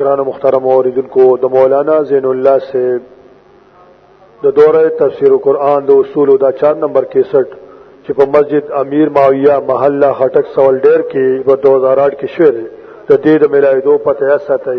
گران مخترم اوریدن کو د مولانا زین الله سے د دوره تفسیر قرآن د اصول دا 4 نمبر 61 چې په مسجد امیر معاویه محله خټک سوال ډیر کې په 2008 کې شوه د دې د ملایدو پته یا ساتي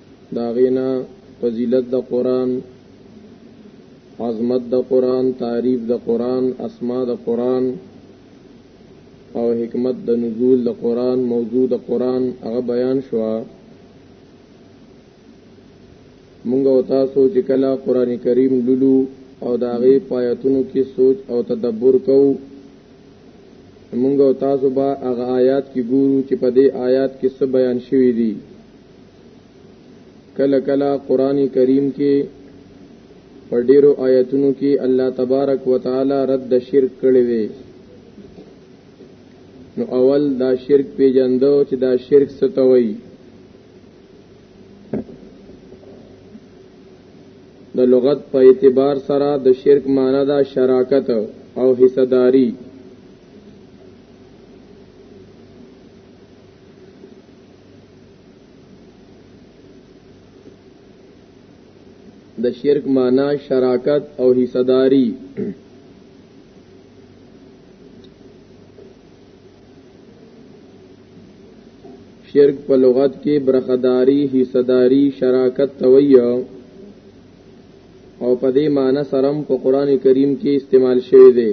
داغینا فضیلت د قران عظمت د قران تعریف د قران اسماء د قران او حکمت د نزول د قران موضوع د قران هغه بیان شو مونږ او تاسو چې کله قران کریم لولو او داغه پایتونو کې سوچ او تدبر کوو مونږ او تاسو به هغه آیات کې ګورو چې په دې آیات کې څه بیان شوی دی کله کله قران کریم کې په ډیرو آیاتونو کې الله تبارک وتعالى رد شرک کړی وي نو اول دا شرک پیجندو چې دا شرک ستوي د لغت په اعتبار سره د شرک معنی دا شراکت او حصداری د شرک معنا شراکت او حصداري شرک په لغت کې برخداري حصداري شراکت توي او په دې معنی سره په قران کریم کې استعمال شوی دی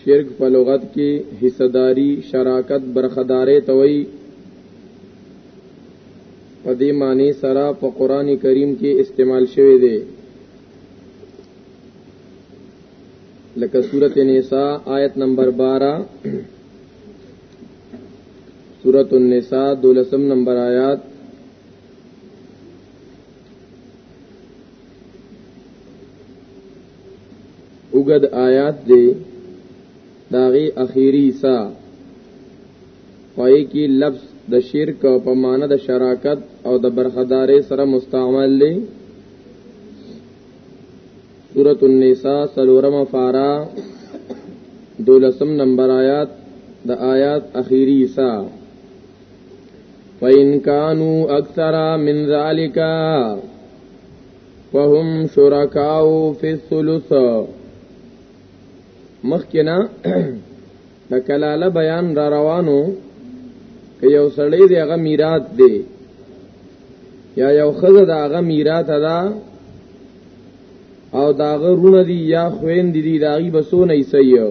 شرک په لغت کې حصداري شراکت برخدارې توي په دې معنی سره په قران کریم کې استعمال شوی دی لکه سورته نساء آیت نمبر 12 سورۃ النساء دولسم نمبر آیات اوګد آیات دی داغي اخیری سا پای کی لفظ د شرک او په معنی د شراکت او د برخدارې سره مستعمل دی سورۃ النساء سلورم فارا دولسم نمبر آیات د آیات اخیری سا فإن كانوا أكثر من ذلك فهم شركاء في الثلث مخکنا د کلاله بیان را روانو که یو سړی دی هغه میراث دی یا یو خزه دا هغه میراث ادا او داغه رونه دی یا خوین دی دی داغي بسونه یې سيو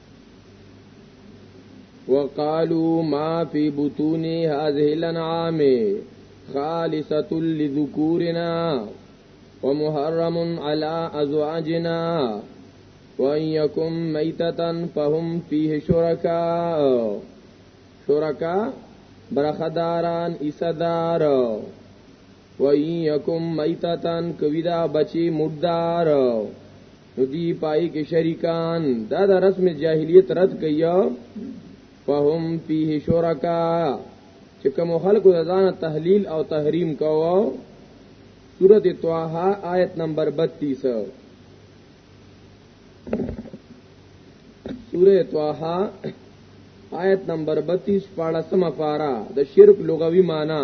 وقالوا ما في بطون هذه الانعام خالصة لذكورنا ومحرم على أزواجنا وإن يكن ميتة فهم فيه شركاء شركاء برخداران إسدار وإن يكن ميتة كويدا بچي مردار نو دی پای کې شریکان دا د رسم جاهلیت رد کیا فهم فيه شرکا چې کوم خلکو د ځان تحلیل او تحریم کاوه سورۃ طه آیت نمبر 32 سورۃ طه آیت نمبر 32 پاړه سم پارا د شرک لغوي معنی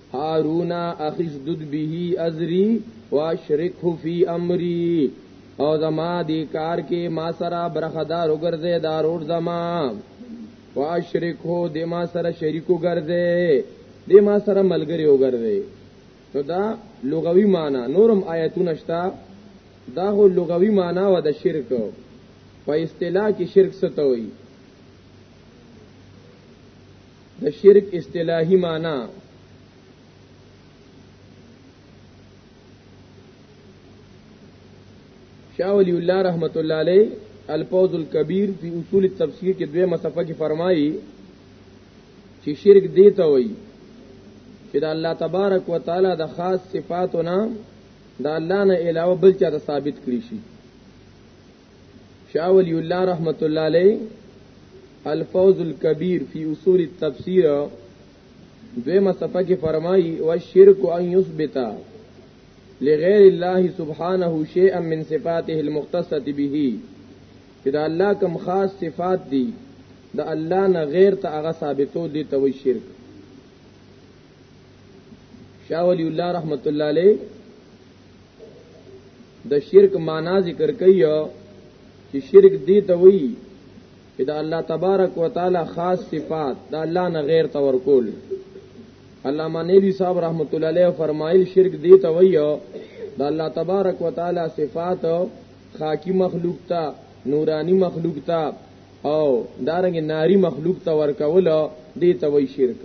هارون اخذ دد به ازری واشرکه فی امری او زما دی کار کې ما سره برخدار وګرځي دارور زما واشرکه د ما سره شریک وګرځي د ما سره ملګری وګرځي نو دا لغوي معنی نورم آیتونه شته دا هو لغوي معنی و د شرک په اصطلاح کې شرک څه ته وایي د شرک اصطلاحي معنی شاه ولی الله رحمت الله علیه الفوز الكبير فی اصول التفسیر کې دوه مصفه کې فرمایي چې شرک دی ته وایي چې د الله تبارک وتعالى د خاص صفاتونه د الله نه علاوه بل چا ته ثابت کړی شي شاه ولی الله رحمت الله علی الفوز الكبير في اصول التفسير دویمه صفحه کې فرمایي والشرك ان يثبت لغیر الله سبحانه شيئا من صفاته المختصه به چې دا الله کوم خاص صفات دي د الله نه غیر ته هغه ثابتو دي ته وی شرک شاولی الله رحمت الله علیه د شرک معنا ذکر کوي چې شرک دی ته وی چې د الله تبارک وتعالى خاص صفات د الله نه غیر تور کول علامه نیلی صاحب رحمت الله علیه فرمایل شرک دی ته وی د الله تبارک وتعالى صفات خاکی مخلوق ته نورانی مخلوق ته او دارنګ ناری مخلوق ته ورکول دی ته وی شرک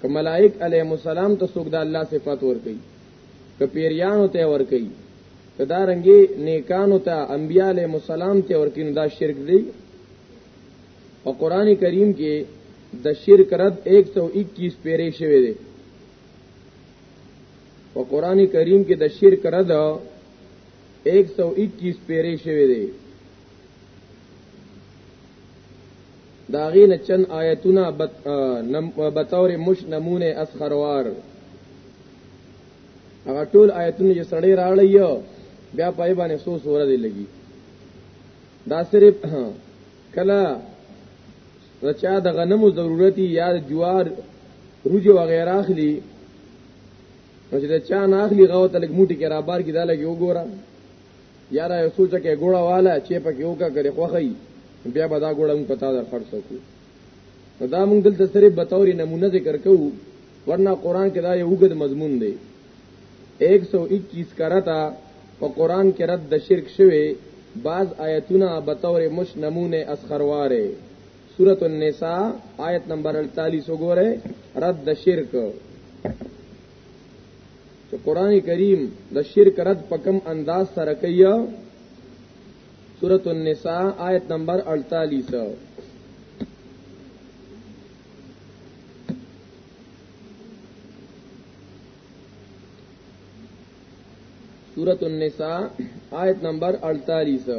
که ملائک علیهم السلام ته څوک د الله صفات ورکي که پیریانو ته ورکي که دا رنګي نیکانو ته انبیاء علیهم السلام ته ورکي نو دا شرک دی او قران کریم کې د شرک رد 121 پیری شوی دی او قران کریم کې د شرک رد 121 پیری شوی دی دا غي نه چن آیتونه بت نم بتور مش نمونه اسخروار هغه ټول آیتونه چې سړی راړی یو بیا پای باندې سو سوره دی لګي دا صرف کلا رچا د غنمو ضرورتي یا جوار روجو وغیرہ اخلي نو چې چا نه اخلي غو ته لګ موټي کې را بار کې دا لګي وګوره یاره یو سوچ کې ګوړه والا چې پکې وکا کرے خوخی بیا به دا ګوړه موږ پتا در خرڅ کو دا موږ دلته صرف به توري نمونه ذکر کوو ورنه قران کې دا یو وګد مضمون دی 121 کرتا په قران کې رد د شرک شوی بعض آیتونه به تور مش نمونه اسخرواره سورۃ النساء آیت نمبر 48 وګوره رد د شرک چې قران کریم د شرک رد په کم انداز سره کوي سورۃ النساء آیت نمبر 48 سورۃ النساء آیت نمبر 48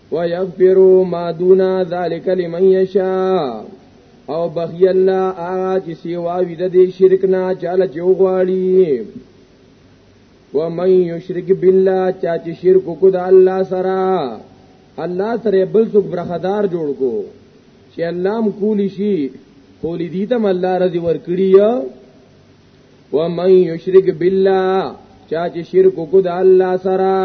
ويغفروا ما دون ذلك لمن يشاء او بخي الله هغه چې سیوا وي د دې شرک نه چاله چې وغواړي ومن یشرک بالله چا چې شرک کو د الله سره الله سره بل څوک برخدار جوړ کو چې الله م کولی شي کولی دي تم الله رضی ور کړی ومن یشرک بالله چا چې شرک کو د الله سره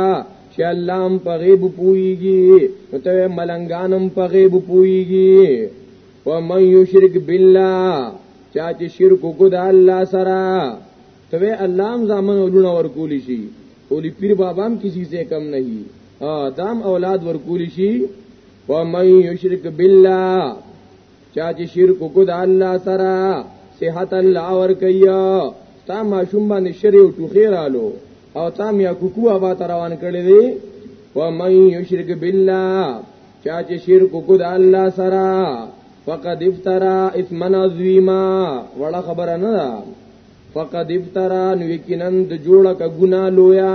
چې الله هم په غیب پويږي نو ته ملنګانم په غیب پويږي ومن یشرک بالله چا چې شرک کو د الله سره ته الله هم ځامن ولونه ورکول شي اولی پیر بابا هم کسی سے کم نہیں دام اولاد ورکول شي ومن یشرک بالله چا چې شرک کو د الله سره صحت الله ور کوي تا ما شوم باندې شری او ټوخی رالو او تا میا کوکو ابا روان کړی دی و من یشرک بالله چا چې شرک کو د الله سره فقد افترا اسما عظیما وړه خبره نه ده فقد افترا نو یقینا د جوړه ک ګنا لویا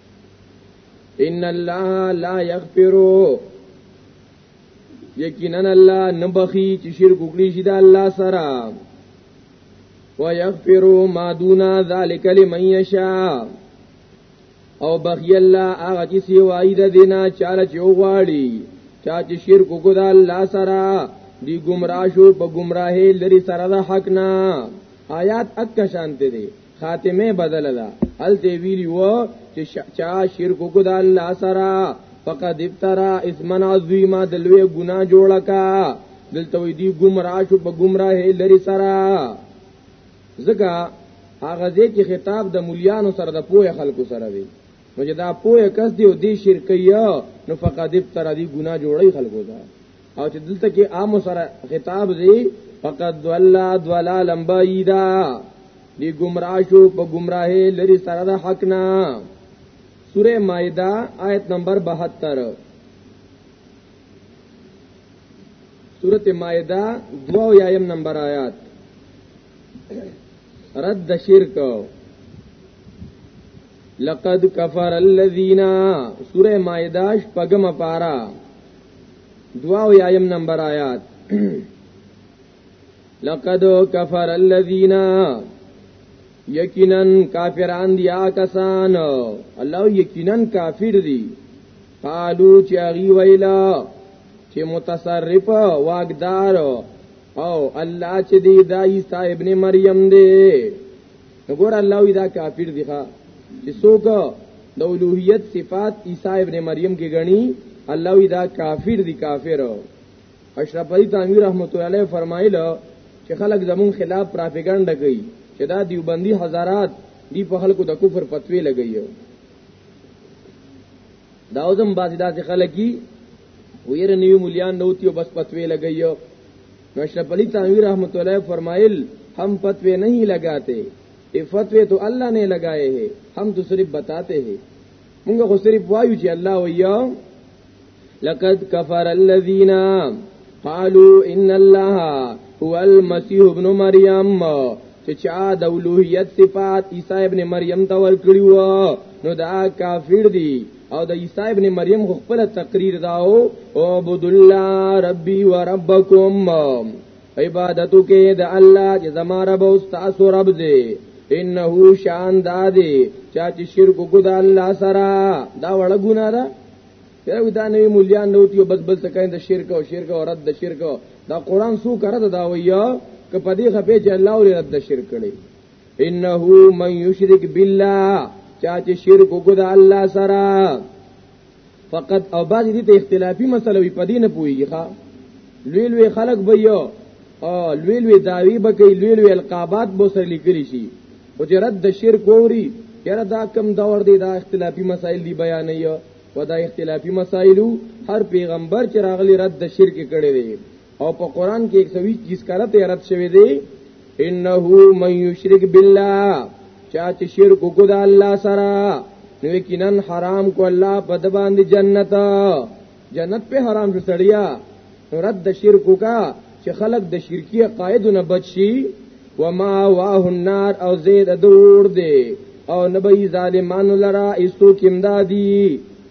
ان الله لا یغفر یقینا الله نبخي چې شرک وکړي شي دا الله سره ويغفر ما دون ذلك لمن يشاء او بخي الله هغه چې سیوای د دینه چاله چې وغواړي چا چې شرک وکړ الله سره دی گمراه شو په گمراهی لري سره د حق نه آیات اک شانته دي خاتمه بدل ده هل دی ویلی و چې چا شرک کو د الله سره فقد افترا اسما عظیما د لوی ګناه جوړه کا دلته وی دی گمراه شو په گمراه لري سره زګه هغه ځکه خطاب د مليانو سره د پوهه خلکو سره دی نو چې دا پوهه کس دی او دی شرکیه نو فقد افترا دی ګناه جوړی خلکو ده او چې دلته کې عام سره خطاب دی فقط دولا دولا لمبا ایدا دی گمراه شو په گمراهه لري سره د حق نه سوره مائده آیت نمبر 72 سورت مائدہ دو یایم نمبر آیات رد شرک لقد کفر الذین سورہ مائدہ شپگم پارا دعا او یایم نمبر آیات لقد کفر الذین یقینا کافران دی آکسان الله یقینا کافر دی قالو چې اغي ویلا چې متصرف واقدار او الله چې دی دای صاحب ابن مریم دی وګور الله وی دا کافر دی ښا چې څوک د اولوہیت صفات عیسی ابن مریم کې غني الله وی دا کافر دی کافر اشرف علی تعالی رحمت الله علیه فرمایله چې خلک زمون خلاف پروپاګاندا کوي چې دا دیوبندی حضرات دی په خلکو د کفر پتوی لګي دا اوسم باسي داسې خلک کی ویره نیو مليان نوتی او بس پتوی لګي نو اشرف علی تنوی رحمت الله فرمایل هم فتوی نه لگاتے ای فتوی تو الله نه لگائے ہے هم تو صرف بتاتے ہے موږ خو صرف وایو چې الله ویا لقد كفر الذين قالوا ان الله هو المسيح ابن مريم چې چا د اولوہیت صفات عیسی ابن مریم ته ورکړیو نو دا کافر دي او د عیسی ابن مریم خپل تقریر داو او عبد الله ربي وربکم عبادتو کې د الله چې زما رب او تاسو رب دی انه شان دادی چا چې شرک کو د الله سره دا وړه ګنا ده یو دا نوی مولیان نو تیو بس بس کین د شرک او شرک او رد د شرک دا قران سو کړه دا ویا ک پدې خپې چې الله ولې رد شرک کړي انه من یشرک بالله چا چې شرک وکړ الله سره فقط او بعض دې ته اختلافي مسله وي پدې نه پويږي ښا لوی لوی خلق به یو او لوی لوی داوی به کوي لوی لوی القابات به سره لیکلي شي او چې رد د شرک ووري یره دا کم دور دی دا اختلافي مسائل دی بیان یو ودا اختلافي مسائلو هر پیغمبر چې راغلی رد د شرک کړي دی او په قران کې 120 جس کړه ته رد شوی دی انه من یشرک بالله چا چې شرک وکړ د الله سره نو یقینا حرام کو الله په د باندې جنت جنت په حرام شو سړیا رد د شرک کا چې خلق د شرکی قائد نه بچي وما واه النار او زید دور دی او نبی ظالمانو لرا ایستو کیم دادی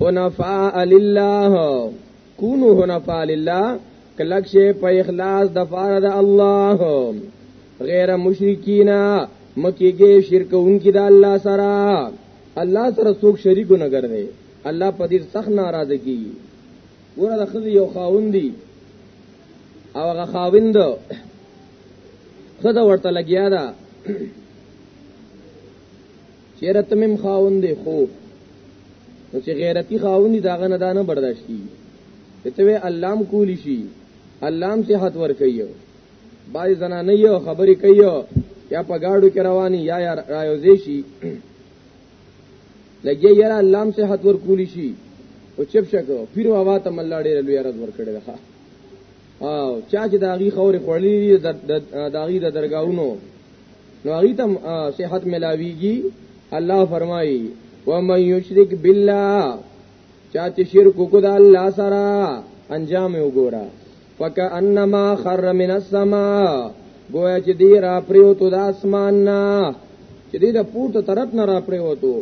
حنفاء لله کونو حنفاء لله کلک شی په اخلاص د فار د الله غیر مشرکین مکیږي شرک اونکی د الله سره الله سره څوک شریک نه ګرځي الله په دې سخت ناراض کی ګوره د خزي یو خاوندی او هغه خاوند خزه ورته لګیا ده چیرې تمم خاوند دی خو نو چې غیرتی خاوند دی داغه نه دانه برداشت کی ته وی اللام کولی شي اللام صحت ور کوي بای زنا نه یو خبرې کوي یا په گاډو کې رواني یا یا رايوځي شي لګي یرا اللام صحت ور کولی شي او چپ شکو پیر بابا ته مل ډېر لوی رد ور کړی ده او چا چې داغي خوري خړلې داغي د درگاونو نو هغه ته صحت ملاويږي الله فرمایي ومن یشرک بالله چا چې شرک وکړ د الله سره انجام وګوره فکانما خر من السما گویا چې دی را پریوتو د اسمان نه چې دی د پورته طرف نه را پریوتو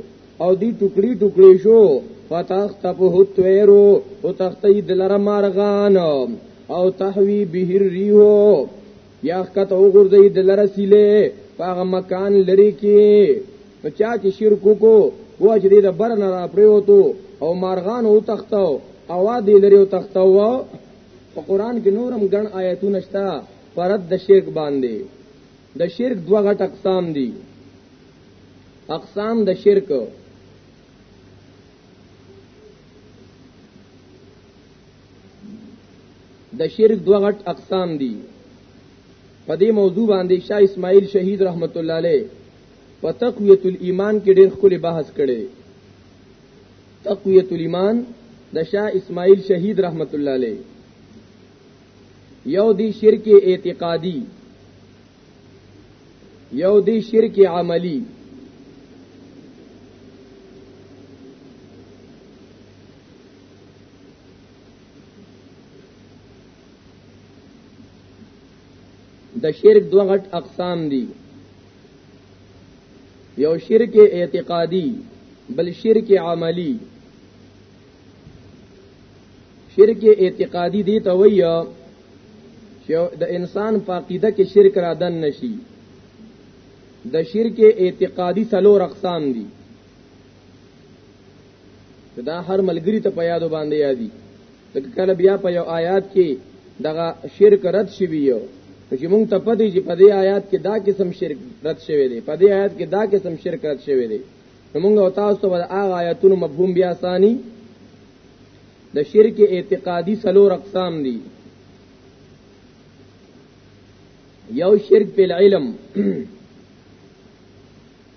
او دی ټوکړي ټوکړي شو فتختفه الطيرو او تختی دلر مارغان او تحوی به الريحو یا کته وګرځي د لره سیله پاغه مکان لري کې نو چا چې شرک کو هو چې د بر نه را پریوتو او مارغان او تختو او دی لري او تختو په قران کې نورم ګڼ آیتونه شته پرد د شرک باندې د شرک دوه غټ اقسام دي اقسام د شرک د شرک دوه غټ اقسام دي په دې موضوع باندې شاه اسماعیل شهید رحمت الله علیه په تقویت الایمان کې ډېر خولي بحث کړي تقویت الایمان د شاه اسماعیل شهید رحمت الله علیه یو دی شرک اعتقادی یو دی شرک عملی د شرک دوه غټ اقسام دي یو شرک اعتقادي بل شرک عملی شرک اعتقادي دی ته وایي چې د انسان په عقیده کې شرک را دن نشي د شرک اعتقادي څلور اقسام دي دا هر ملګری ته په یادو باندې یادي لکه کله بیا په یو آیات کې دغه شرک رد شوی یو چې مونږ ته پدې چې په دې آیات کې دا قسم شرک رد شوی دی په دې آیات کې دا قسم شرک رد شوی دی مونږ او تاسو ته هغه آیاتونو مفهوم بیا ثاني د شرک اعتقادي سلور اقسام دي یو شرک په علم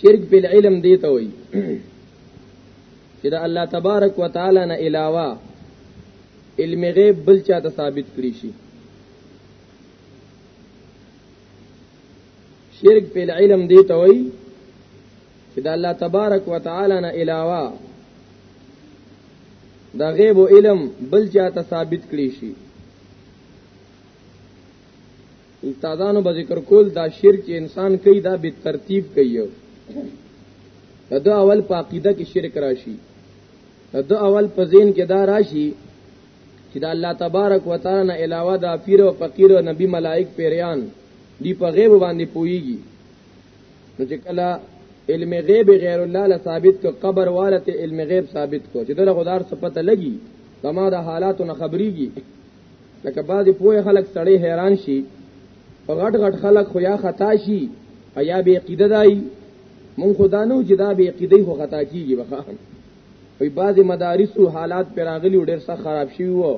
شرک په علم دی ته وای چې دا الله تبارک وتعالى نه علاوه علم غیب بل چا ته ثابت کړی شي شرک په علم دی ته وای چې دا الله تبارک وتعالى نه علاوه دا غیب علم بل چا ته ثابت کړی شي استادانو به ذکر کول دا شرک چې انسان کوي دا به ترتیب کوي دا اول په عقیده کې شرک راشي دا اول په ذهن کې دا راشي چې دا الله تبارک وتعالى نه علاوه دا پیر او فقیر او نبی ملائک پیریان دی په غیب باندې پويږي نو چې کله علم غیب غیر الله له ثابت کو قبر والته علم غیب ثابت کو چې دغه خدار څه پته لګي کما د حالاتو نه خبريږي لکه بعضې پوه خلک سړی حیران شي په غټ غټ خلک خو یا خطا شي او یا بې عقیده دی مونږ خو دا نه چې دا بې عقیدې خو خطا کېږي به وي بعضې مدارسو حالات پرې راغلي ډېر سخت خراب شوي وو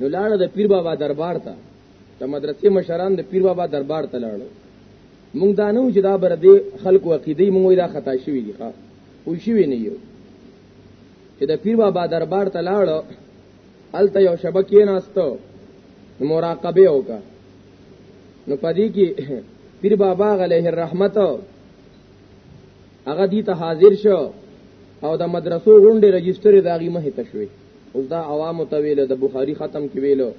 نو لاړه د پیر بابا دربار ته د مدرسې مشران د پیر بابا دربار ته لاړو مونږ دا نه چې دا بر دې خلکو عقیدې مونږ دا خطا شوي دي ښا پوه شوي نه یو چې د پیر بابا دربار ته لاړ الته یو شبکې ناستو مراقبه وکا نو پدې کې پیر بابا علیه الرحمت هغه دې ته حاضر شو او د مدرسو غونډې رجستر داغي مه ته شوې اوس دا عوامو ته ویل د بخاری ختم کې ویلو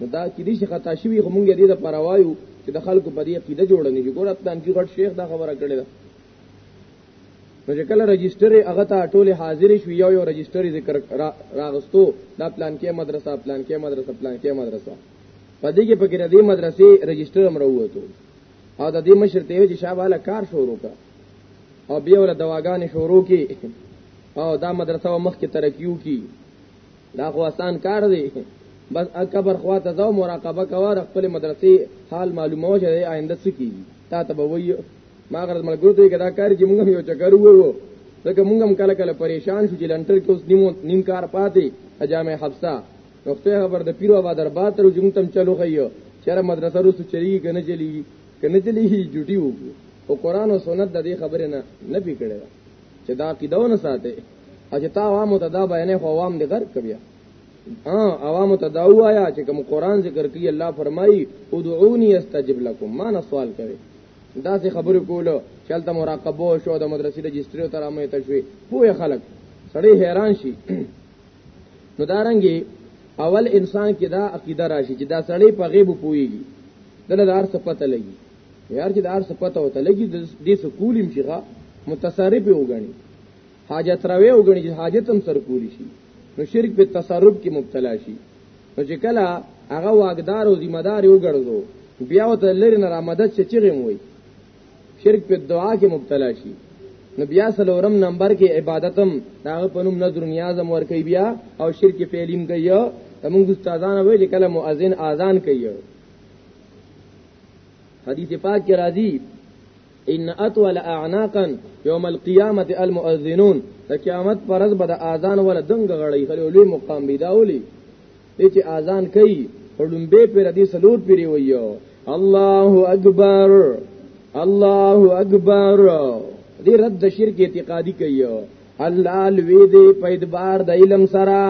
نو دا کې دې خطا شوی خو مونږ دې د پروایو چې د خلکو په دې عقیده جوړ نه دي ګور اتان کې غټ شیخ دا خبره کړې ده نو چې کله رجستر هغه ته ټوله حاضر شو یو یو رجستر ذکر راغستو دا پلان کې مدرسه پلان کې مدرسه پلان کې مدرسه په دې کې په کې دې مدرسې رجستر هم راووتو او د دې مشر ته چې شاباله کار شروع کا او بیا ول دواګانې شروع کی او دا مدرسه مخ کې ترقیو کی دا خو آسان کار دی بس اکبر خواته زو مراقبه کوه خپل مدرسې حال معلومه وشه آینده څه کیږي تا ته به وایي ما غرض ملګرو ته کدا کار کې موږ یو چکر وو ځکه موږ هم کله کله پریشان شو چې لنټر کې اوس نیمو نیم کار پاتې اجامه حفصه نوخته خبر د پیرو آباد دربار تر جون تم چلو خيو چیرې مدرسه روس چلیږي کنه چلیږي کنه چلیږي جوټي وو او قران او سنت د دې خبره نه نه پکړه چې دا قیدو نه ساته اجه تا عوامو ته دا بیانې خو عوام دې غرق کبیا ها عوامو ته دا وایا چې کوم قران ذکر کوي الله فرمایي ادعوني استجب لكم ما نه سوال کوي دا څه خبرې کولو چلته مراقبه شو د مدرسې رجستریو تر امه ته شوي پوهه خلک سړی حیران شي نو دارنګي اول انسان کې دا عقیده راشي چې دا سړی په غیب پويږي دله دار څه پته لګي یار چې دار څه پته وته لګي د دې سکول مشيغه متصرف وګڼي حاجت راوي او غني حاجت هم سر کولی شي نو شرک په تصرف کې مبتلا شي نو چې کله هغه واګدار او ذمہ دار یو ګرځو بیا وته لری نه را مدد چې چیرې موي شرک په دعا کې مبتلا شي نو بیا سلورم نمبر کې عبادتم هغه په نوم نظر نیازم ور کوي بیا او شرک فعلیم کوي موږ استادان وای چې کله مؤذن اذان کوي حدیث پاک کې راځي ان اطول اعناقا یوم القیامت المؤذنون د قیامت پر ورځ به د اذان ولا دنګ غړی خلی لوی مقام بي داولي دې چې اذان کوي پړم به پر دې سلوت پیری ویو الله اکبر الله اکبر دې رد شرک اعتقادي کوي الله لوی دې په اعتبار د علم سره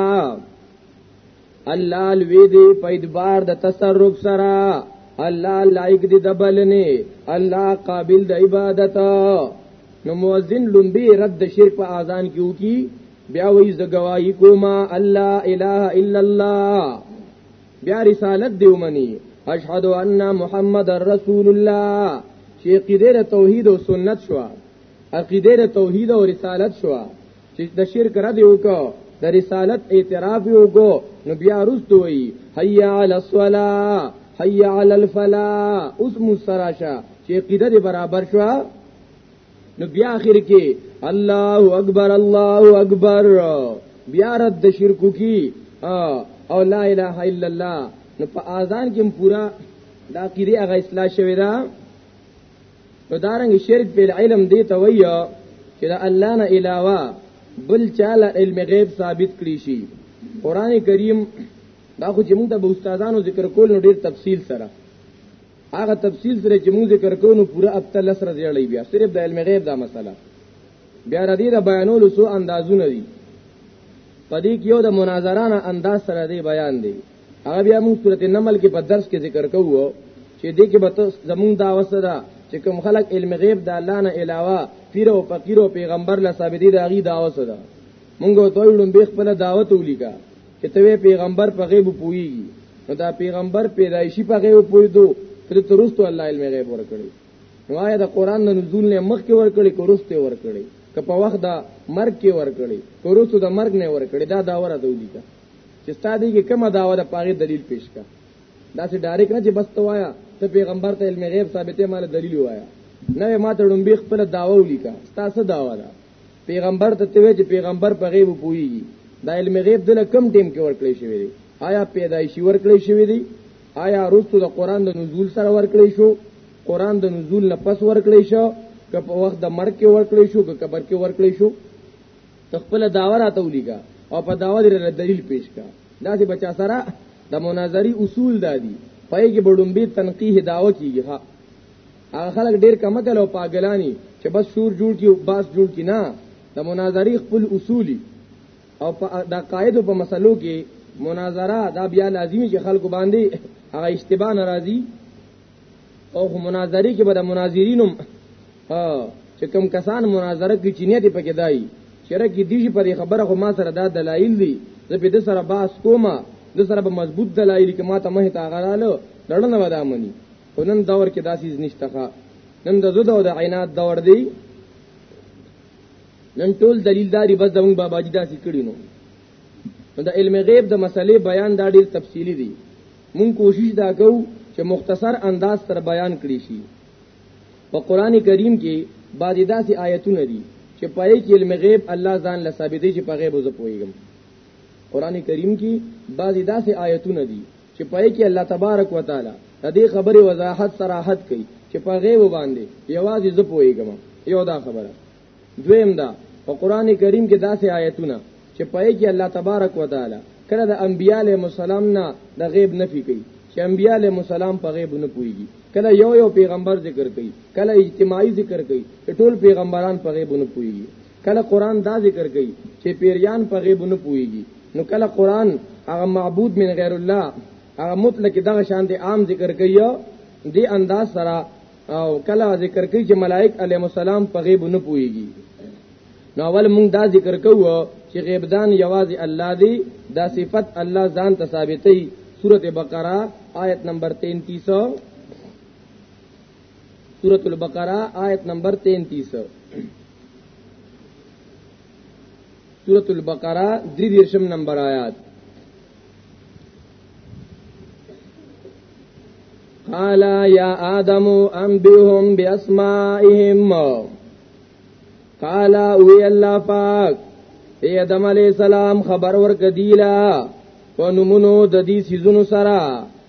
الله لوی دی په ادبار د تصرف سره الله لایق دی د بلنې الله قابل د عبادت نو مؤذن لومبي رد شرک په اذان کې وکي بیا وی زګوای کوما الله اله الا الله بیا رسالت دی ومني اشهد ان محمد رسول الله چې قیده توحید او سنت شو عقیده توحید او رسالت شو چې د شرک رد وکړو د رسالت اعتراف وکړو نو بیا رستو وي حیا علی الصلاه حیا علی الفلاح اوس مسراشه چې عقیده دې برابر شو نو بیا اخر کې الله اکبر الله اکبر بیا رد د شرکو کی او لا اله الا الله نو په اذان کې پورا دا کیری هغه اصلاح شوی دا نو دارنګ شرک په علم دی ته وایو چې د الله نه علاوه بل چاله علم غیب ثابت کړی شي قران کریم دا خو چې موږ ته به استادانو ذکر کول نو ډیر تفصیل سره هغه تفصیل سره چې موږ ذکر کوو نو پوره ابتل سره زیړی بیا صرف د علم غیب دا مسله بیا د دې د بیانولو سو اندازونه دي پدې کې یو د مناظرانه انداز سره دی بیان دی هغه بیا موږ سورته نمل کې په درس کې ذکر کوو چې دې کې به زموږ دا وسره چې کوم خلک علم غیب د الله نه علاوه پیر او فقیر او پیغمبر لا ثابتې دا غي دا وسره موږ ته ویلم به خپل دعوت ولیکا چې ته پیغمبر په غیب پوېږي نو دا پیغمبر پیدایشي په غیب پوېدو تر ترستو الله علم غیب ورکړي نو آیا د قران د نزول نه مخ کې ورکړي کورسته ورکړي که په وخت دا مرګ کې ورکړي کورسته د مرګ نه ورکړي دا دا وره دوی چې ستا دې کې کومه داوا ده پاغه دلیل پیش کا دا چې ډایرک نه چې بس ته وایا ته پیغمبر ته علم غیب ثابتې مال دلیل وایا نه ما ته ډومبي خپل داوا ولیکا ستا څه داوا ده پیغمبر ته ته چې پیغمبر په غیب پويږي دا علم غیب دل کم ټیم کې ورکړی شوی دی آیا پیدایشي ورکړی شوی دی آیا رستو د قران د نزول سره ورکړی شو قران د نزول نه پس ورکړی شو که په وخت د مرګ کې ورکړی شو که قبر کې ورکړی شو تخپل داوا راته ولیکا او په داوا دې دلیل پیش کا دا چې بچا سره د مناظری اصول دادی پای کې بډومبي تنقیح داوا کیږي ها هغه خلک ډیر کم کله او پاګلانی چې بس شور جوړ کی او باس جوړ کی نه د مناظری خپل اصولي او د قاعده په مسلو کې مناظره دا بیا لازمی چې خلکو باندې هغه اشتباه ناراضي او خو مناظری کې به د مناظرینو چې کوم کسان مناظره کې چینه دی پکې دای چیرې کې دیږي پر خبره خو ما سره دا دلایل دي زه په دې سره باس کوم د سره به مضبوط دلایل کې ما ته مه تا غراله لړنه ودا مني خو نن دور کې داسې نشته ښا نن د زده او د عینات دور دی نن ټول دلیل داری بس زمون بابا جی داسې کړی نو نو د علم غیب د مسلې بیان دا ډیر تفصیلی دی مونږ کوشش دا کوو چې مختصر انداز تر بیان کړی شي په قران کریم کې بعد داسې آیتونه دي چې پای کې علم غیب الله ځان له ثابتې چې په غیب وځ پويګم قران کریم کې بعد داسې آیتونه دي چې پای کې الله تبارک وتعالى د دې خبرې وضاحت صراحت کوي چې په غیب باندې یوازې زه پويګم یو دا خبره دویم دا په قران کریم کې داسې آیتونه چې پای کې الله تبارک وتعالى کله د انبیاله مسالم نه د غیب نفي کوي چې انبیاله مسالم په غیب نه پويږي کله یو یو پیغمبر ذکر کوي کله اجتماعي ذکر کوي ټول پیغمبران په غیب نه پويږي کله قران دا ذکر کوي چې پیریان په غیب نه پويږي نو کله قران هغه معبود من غیر الله هغه مطلق دغه شان دي عام ذکر کوي دی انداز سره او کله ذکر کوي چې ملائک علیهم السلام په غیب نه پويږي نو اول موږ دا ذکر کوو چې غیب دان یوازې الله دی دا صفت الله ځان ته ثابتې سورۃ بقرہ آیت نمبر 33 سورۃ البقرہ آیت نمبر 33 سورۃ البقرہ 33 نمبر آیات قال يا آدم أنبئهم بأسمائهم قال وی الله پاک اے آدم علیہ السلام خبر ورک دیلا په نمونو د دې سيزونو سره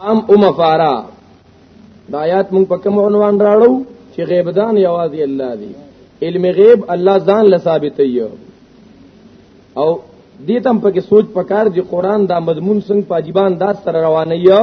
عام او مفارا دا آیات مونږ په کوم عنوان راړو چې غیب دان یوازې الله دی علم غیب الله ځان له ثابت یو او دې تم په کې سوچ پکار دی قران دا مضمون څنګه پاجیبان داس سره روانه یو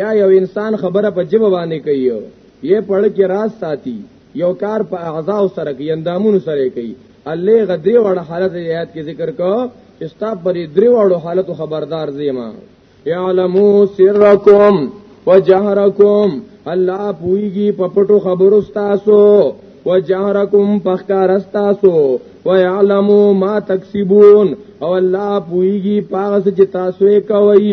یا یو انسان خبره په جبه باندې کوي یې پړ کې راز ساتي یو کار په اعضاء سره کوي اندامونو سره کوي الله غدری وړ حالت یاد کې ذکر کو چې ستا پرې درې وړ حالت خبردار زیما یعلمو سرکم وجهرکم الله پویږي په پټو خبرو تاسو وجهرکم پخکار تاسو ويعلمو ما تکسبون او الله پویږي پاس چې تاسو یې کوي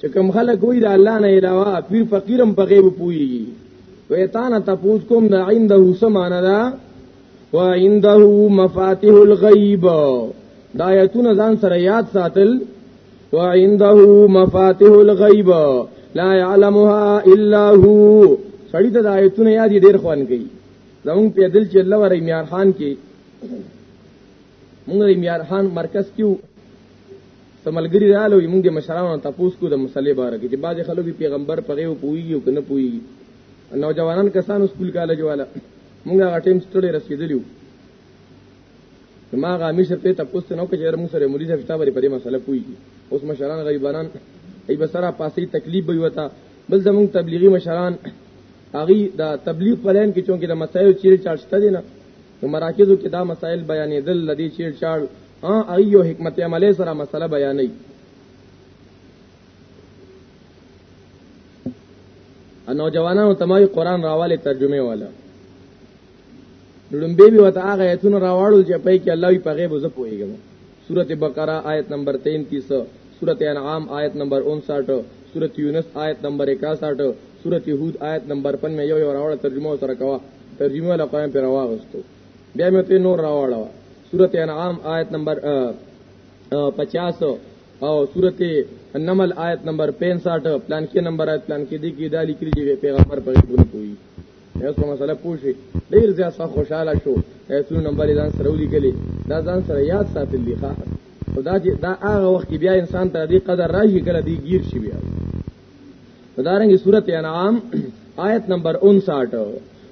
چې کوم خلک وي د الله نه علاوه پیر فقیرم په غیب پوي وې تا نه تاسو کوم د عنده سمانه دا و عنده مفاتيح الغیب دا آیتونه ځان سره یاد ساتل و عنده مفاتيح الغیب لا يعلمها الا هو سړی ته د آیتونه یاد ډیر خوان کوي زمون په دل چې الله ورې میار خان کې مونږ یې میار خان مرکز کیو ته ملګری رااله وي مونږه مشرانو ته پوس کو د مصلی بار کې چې بعضی خلک پیغمبر پغه او پوي او کنه پوي نوجوانان کسانو سکول کالج والا مونږه غټیم سټډي رسیدلیو ما غا مشر ته تاسو نو کې جره مو سره مولوی صاحب تابری په دې مسله پوي اوس مشران غریبانان ای بسرا پاسې تکلیف به وتا بل زمون تبلیغي مشران اغي دا تبلیغ پلان کې چونکه د مسایل چیرې چارشته دي نه په مراکزو کې دا مسائل بیانېدل لدی چیړ چاړ ها ایو حکمت عملی سره مسله بیانې نوجوانانو تمای قران راواله ترجمه والا لومبه به وته هغه ایتونه راوړل چې په کې الله په غیب زه پوهیږم سورت بقرہ آیت نمبر تینتیس سورت انعام آیت نمبر انسٹھ سورت یونس آیت نمبر اکاسٹھ سورت یہود آیت نمبر پن میں یو یو راوڑا ترجمہ سر کوا ترجمہ والا قائم پر رواغستو بیا میں تے نور راوڑا سورت انعام آیت نمبر پچاس او سورت نمل آیت نمبر پینسٹھ پلان کے نمبر آیت پلان کے دی کی دالی کری جی پیغمبر پر ایک بنی کوئی یو څه مسله پوښي ډیر زیات څه خوشاله شو ایتو نمبر ځان سره ولي کلی دا ځان سره یاد ساتل دي ښه خدا چې دا هغه وخت بیا انسان ته دې قدر راشي کله دې گیر شي بیا دارنګه سورته انعام آیت نمبر 59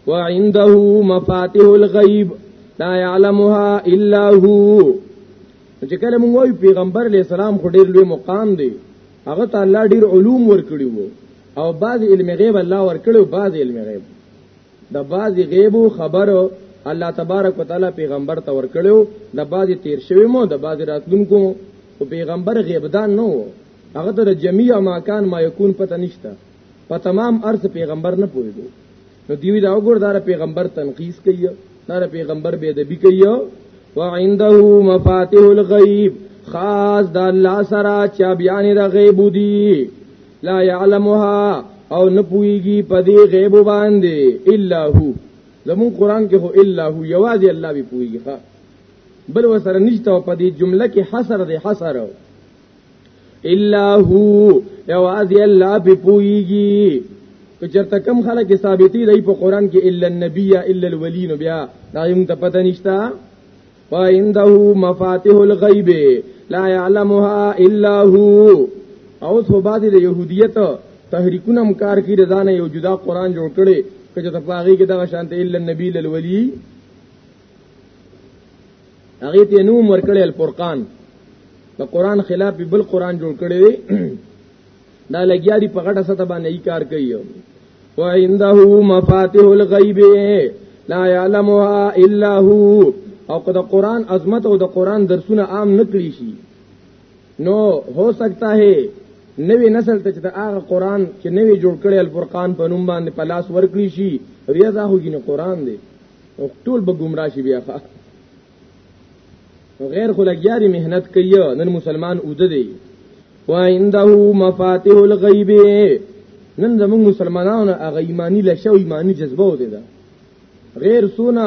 وعنده مفاتيح الغيب لا يعلمها الا هو چې کله موږ پیغمبر علی السلام خو ډیر لوی مقام دی هغه ته الله ډیر علوم ورکړي وو او بعض علم غیب الله ورکړي او بعض علم غیب د بعض غیب خبرو الله تبارک وتعالى پیغمبر ته ورکړو د بعض تیر شوی مو د بعض راتلونکو او پیغمبر غیب دان نو هغه ته د جميع ما کان ما یکون پته نشته په تمام ارث پیغمبر نه پوهیدو نو دیوی دا وګور دا پیغمبر تنقیس کوي دا پیغمبر بے ادبی کوي وعنده مفاتيح الغيب خاص د الله سره چا بیان د غیب دی لا يعلمها او نه پويږي په دې غیب باندې الا هو زمون قران کې هو الا هو یوازې الله به پويږي بل وسره نشته په دې جمله کې حصر دی حصر الا هو یواز الله په پویږي که چرته کم خلک ثابتې دی په قران کې الا النبي الا الولي نو بیا دا یې ته پته نشتا وعنده مفاتيح الغيب لا يعلمها الا هو او څو بعد د يهوديت تحریکونه مکار کی رضا نه یو جدا قران جوړ کړي کچه تفاغی کې دا شانته الا النبي للولي هغه ته نوم ورکړی الفرقان د قران خلاف بل قران جوړ کړی دی دا لګیا دی په غټه سطح باندې ای کار کوي او عنده مفاتيح الغيب لا يعلمها الا هو او که د قران عظمت او د قران درسونه عام نکړي شي نو هو سکتا ہے نوی نسل ته چې د هغه قران چې نوی جوړ کړي الفرقان په نوم باندې پلاس ورکړي شي ریاضه هوګینه قران دی او ټول به گمراه شي بیا ښه غیر خلګیا دی مهنت کوي نن مسلمان اوده دی و عنده مفاتيح الغیب نن زموږ مسلمانانو هغه ایمانی لشه او ایمانی جذبه وته ده غیر سونا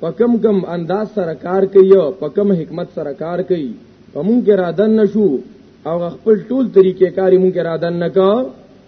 په کم کم انداز سره کار کوي په کم حکمت سره کار کوي په مونږ کې را دن نشو او خپل ټول طریقې کاری مونږ کې را دن نکا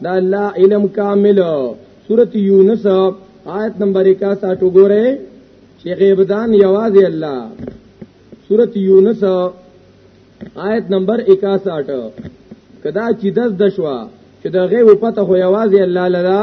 دا الله علم کامل سورۃ یونس آیت نمبر 61 وګوره چې غیب دان یوازې الله سورۃ یونس آیت نمبر 61 کدا چې دز دشوا چې د غیب پته خو یوازې الله لرا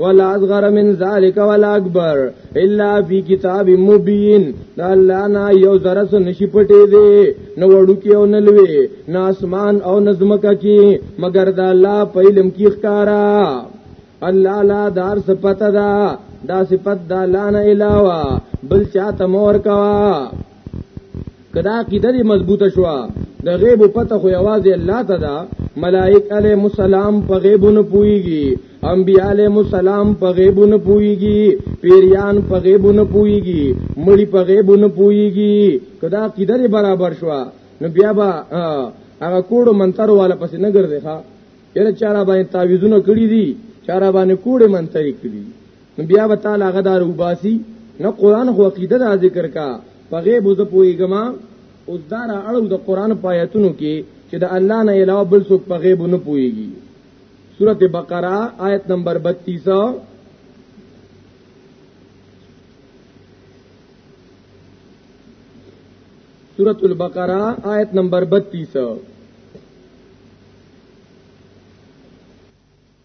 ولا اصغر من ذلك ولا اكبر الا في كتاب مبين الله نا یو درس نشی پټې دي نو وړو کې او نلوي نا اسمان او نظمکه کې مگر دا الله په علم کې ښکارا الله لا دار صفت دا دا صفت دا لانا علاوه بل چاته مور کوا کدا کی دری مضبوطه شو د غیب پته خو یوازې الله ته ده ملائک علی مسالم په غیب نه پويږي انبیاء علی مسالم په غیب نه پويږي پیریان په غیب نه پويږي مړي په غیب نه پويږي کدا کی دری برابر شو نو بیا با هغه کوډو منتر والا پس نه ګرځي ښا یره چاره باندې تعویذونه کړی دي چاره باندې کوډه منتری کړی نو بیا به تعالی هغه دار وباسي نو قران خو عقیده دا ذکر کا په غیب وز پویګم اوس دا را اړو د قران په آیاتونو کې چې د الله نه علاوه بل څوک په غیب نه پویږي سورته بقره آیت نمبر 32 سورة البقرہ آیت نمبر بتیس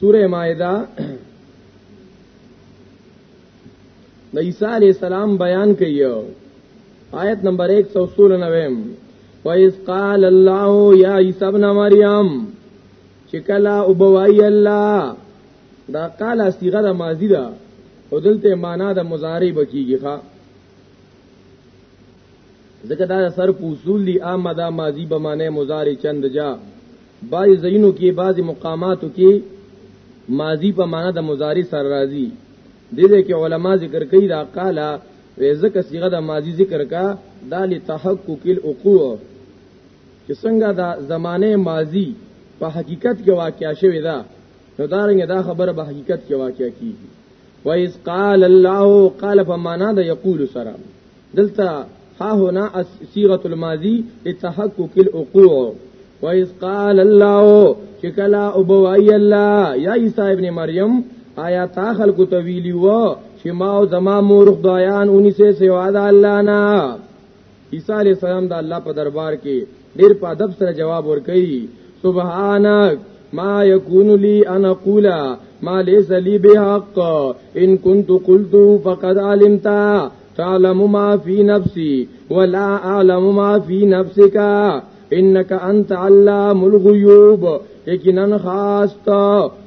سوره مائده د عیسی علی السلام بیان کوي آیت نمبر 199 وَإِذْ قَالَ اللَّهُ يَا عِيسَى ابْنَ مَرْيَمَ چکلا او بوای الله دا قال صيغه د ماضی ده او دلته معنا د مضارع بکیږي ښا ځکه دا سر په اصول دی عامه دا ماضی به معنی مضارع چند جا بعض زینو کې بعض مقاماتو کې ماضی په معنی د مضارع سره راځي د دې کې علما ذکر کوي دا قالا وزکه صيغه د ماضی ذکر کا دا لتحقق الوقوع چې څنګه دا زمانه ماضی په حقیقت کې واقع شوی دا نو دا رنګه دا خبره په حقیقت کې واقع کیږي وَإِذْ قَالَ اللَّهُ قَالَ فَمَانَا دَ يَقُولُ سَرَمْ دلته ها هنا صيغه الماضي لتحقق الوقوع واذ قال الله شکلا او بوای الله یا عیسی ابن مریم آیا تا خلق ته ویلی و چې ما او زما مور خدایان اونې سه سوا د الله نه عیسی علی السلام د الله په دربار کې ډیر په ادب سره جواب ورکړي سبحانك ما يكون لي ان اقول ما ليس لي بحق ان كنت قلت فقد علمت تعلم ما فی نفسی ولا اعلم ما فی نفسک انک انت علام الغیوب یقینا خاص تا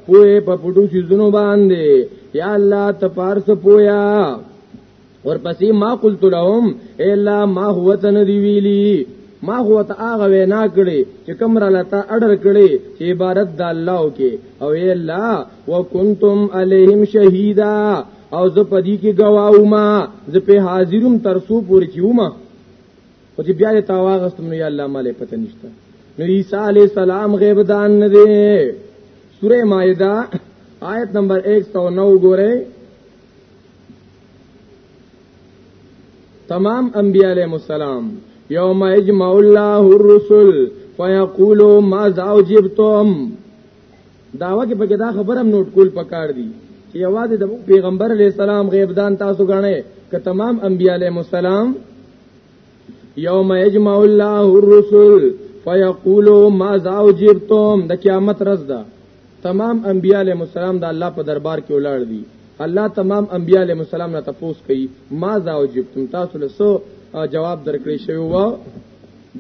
پوهه په پټو چیزونو باندې یا الله ته پارس پویا ورپسې ما قلت لهم الا ما هو تنذی ویلی ما هو ته هغه وینا کړي چې کوم را لته اډر کړي چې عبارت د الله کې او ای الله وکنتم علیهم شهیدا او زه په دې کې گواوم زه په حاضروم تر سو پورې چې ومه او چې بیا ته واغستم نو یا الله مالې پته نشته نو عیسی علی السلام غیب دان نه دی سوره مائده آیت نمبر 109 ګوره تمام انبیاء علیہ السلام یوم اجمع الله الرسل فیقولوا ماذا اجبتم داوا کې پکې دا خبره هم نوٹ کول پکار دي چې یوازې د پیغمبر علی السلام غیب دان تاسو غنئ ک تمام انبیاء علیهم السلام یوم یجمع الله الرسل فیقولوا ماذا اجبتم د قیامت رز ده تمام انبیاء علیهم السلام د الله په دربار کې ولاړ دي الله تمام انبیاء علیهم السلام نه تپوس کوي ماذا اجبتم تاسو له سو جواب درکړی شوی و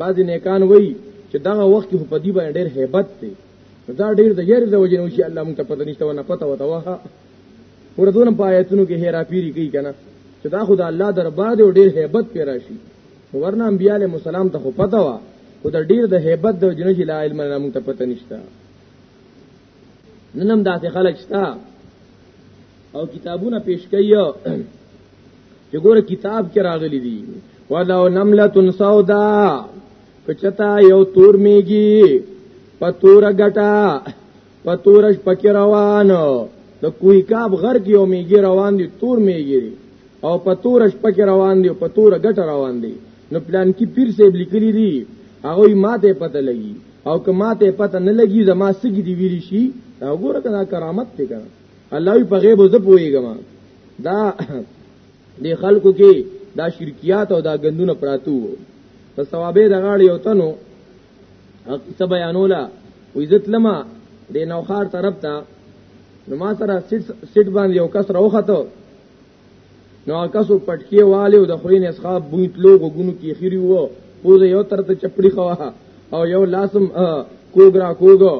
بعضی نیکان وایي چې دغه وخت کې په دې باندې ډېر hebat دی دا ډیر د یری د وجه نو چې الله مونږ ته پته نشته ونه پته وته وه ورته په آیتونو کې هیرا پیری کوي کنه چې دا خدای الله دربار دی ډیر hebat پیرا شي ورنه انبیاله مسالم ته خو پته وا خو د ډیر د hebat د وجه نو چې لا علم نه مونږ ته پته نشته ننم داسې خلک شته او کتابونه پیش کوي چې ګوره کتاب کې راغلي دي ولو نملة سودا کچتا یو تور میږي پتور غټا پتورش پکې روان د کوی کاب غر کې یو میږي روان دي تور میږي او پتورش پکې روان دي پتور غټا روان دي نو پلان کې پیر سیب لیکلی دي هغه ماته پته لګي او که ماته پته نه لګي زما سګي دی ویلی شي دا وګوره کنا کرامت ته کړه الله په غیب زه پويګم دا د خلکو کې دا شرکیات او دا غندونه پراتو په ثوابه د غاړې یو تنو قصه بیانولا و عزت لما د نوخار طرف ته نو ما سره سټ سټ باندې یو کس راوخته نو کسو پټکی والے او د خوین اسخاب بوت لوګو غونو کې خيري وو پوزه یو تر ته چپړی خوا او یو لاسم کوګرا کوګو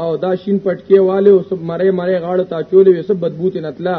او دا شین پټکی والے او سب مړې مړې غاړه تا چولې وې سب بدبوت نتلا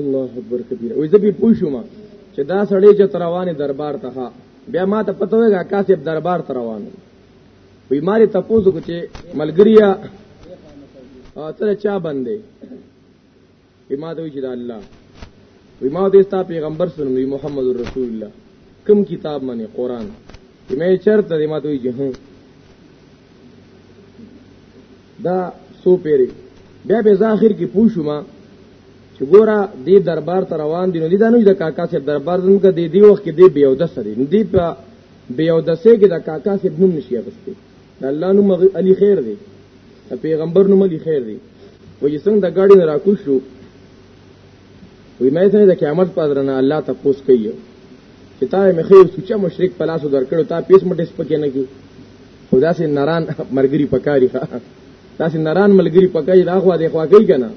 الله اکبر کبیر وې زبې پوښوم چې دا سړی چې تروانه دربار ته بیا ما ته پته وېګه کاسب دربار تروانه وی ماری تپوزو کو چې ملګریا تر چا باندې ما ته وی چې الله وی ما دې ستا پیغمبر سنوي محمد رسول الله کم کتاب منی قران چې مې چرته دې ما ته وی چې هه دا سو پیری بیا به ظاهر کې پوښوما چې ګوره دې دربار ته روان دي نو دې دانو د کاکا صاحب دربار زموږ دې دی وخت کې دې بیاو د سره دې په بیاو د سه کې د کاکا صاحب نوم نشي اغسته د الله نوم علي خیر دی د پیغمبر نوم علي خیر دی وې څنګه د گاډي نه راکوشو وی مې ته د قیامت په درنه الله ته پوس کوي چې تا مې خیر سوچا مشرک په لاسو درکړو تا پیس مټه سپکې نه کی خدا سي نران مرګري پکاري دا سي نران ملګري پکای دا خو د خوا کوي کنه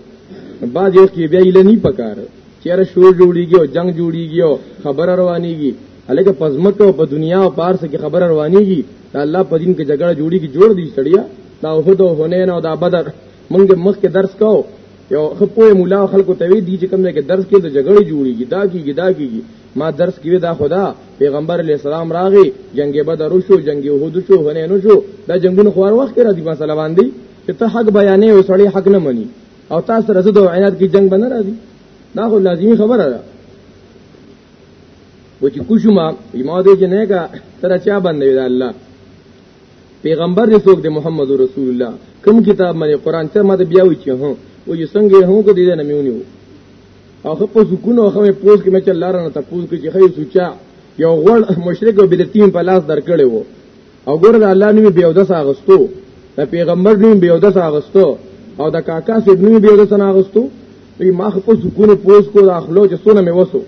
بعد یو کې بیا یې نه پکار چیرې شور جوړیږي او جنگ جوړیږي او خبر روانيږي الګه پزمک او په دنیا او پار سره خبر روانيږي دا الله په دین کې جګړه جوړیږي جوړ دي سړیا دا هو دو هونه نه او دا بدر مونږ مخ کې درس کوو یو خپوی مولا خلکو ته وی دی چې کوم کې درس کې د جګړې جوړیږي دا کیږي دا کیږي ما درس کې دا خدا پیغمبر علی السلام راغی جنگ بدر شو جنگ احد شو هنه نو شو دا جنگونه خوار وخت را دي مسله باندې چې ته حق بیانې او سړی حق نه مني او تاسو رزد او عینات کې جنگ بنه راځي دا خو لازمی خبره ده و چې کوشما ما دې جنې کا تر چا باندې دا الله پیغمبر دې څوک دی محمد رسول الله کوم کتاب باندې قران ته ماته بیا وی چې هو و یې څنګه هو کو دې نه میونیو او خو په سکون او خو پوز کې مې چې لار نه تپوز کې چې خې سوچا یو غړ مشرک او بدعتین په لاس درکړې وو او ګور د الله نوم بیا ودس اغستو د پیغمبر نوم بیا ودس اغستو او د کاکا سید نوم بیا ودس نه اغستو وی ما خو په سکون پوز کو د اخلو چې سونه مې وسو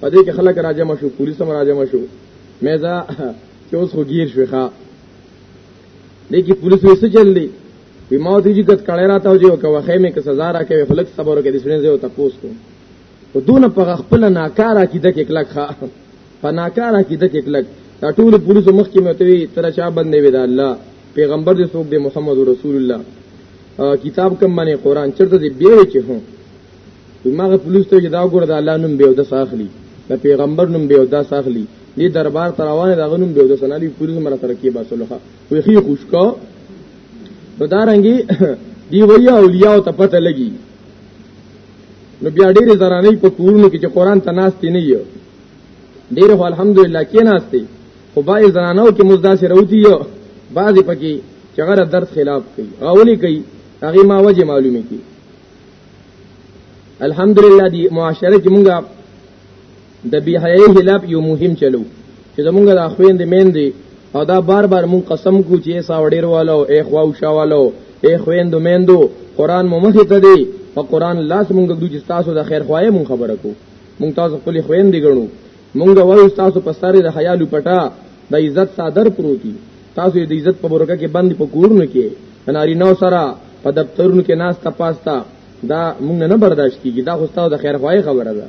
په دې کې خلک راځم شو پولیس هم راځم شو مې دا چې اوس خو گیر شوې ښا لیکي پولیس وې څه چل دی وی ما ته چې کټ کړه را ته جو کوه خې مې که سزا را کوي خلک صبر وکړي د سړي زه ته پوس کوم په دون په خپل ناکاره کې د کلک ښا په ناکاره کې د کلک دا ټول پولیس مخ کې مې ته تر چا باندې وی دا الله پیغمبر دې څوک دې محمد رسول الله کتاب کم باندې قران چرته دې بیا چې هو دماغ پولیس ته چې دا وګوره د الله نوم به او د ساخلی د پیغمبر نوم به او د ساخلی دې دربار ته روانه دا غنوم به او د سنالي پولیس مر سره کې با صلوخه وی خي خوشکا نو دا رنګي دی وی اولیاء ته پته لګي نو بیا ډېر زرانه په کورونو کې چې قران ته ناس نه یو ډېر خو الحمدلله کې ناس دي خو بای زرانه کې مزدا سره وتی یو بعضی پکې چې غره درس خلاف کوي غولي کوي هغه ما وجه معلومه کی الحمدلله دی معاشره کې مونږه د بی حیاي خلاف یو مهم چلو چې زمونږ د اخوین د مین دی او دا بار بار مون قسم کو چې سا وړیر والو اے خواو شاوالو اے خوین دو مین دو قران مو مخ ته دی او قران لاس مونږ د دوی تاسو د خیر خوای مون خبره کو مونږ تاسو خپل خوین دی ګڼو مونږ وایو تاسو په سره د حیا لپټا د عزت صادر پروتي تاسو د عزت په برکه کې باندې په کورونو کې ناری نو سره په دفترونو کې ناس ته پاستا دا موږ نه برداشت کیږي دا خو تاسو د خیر خوای خبره ده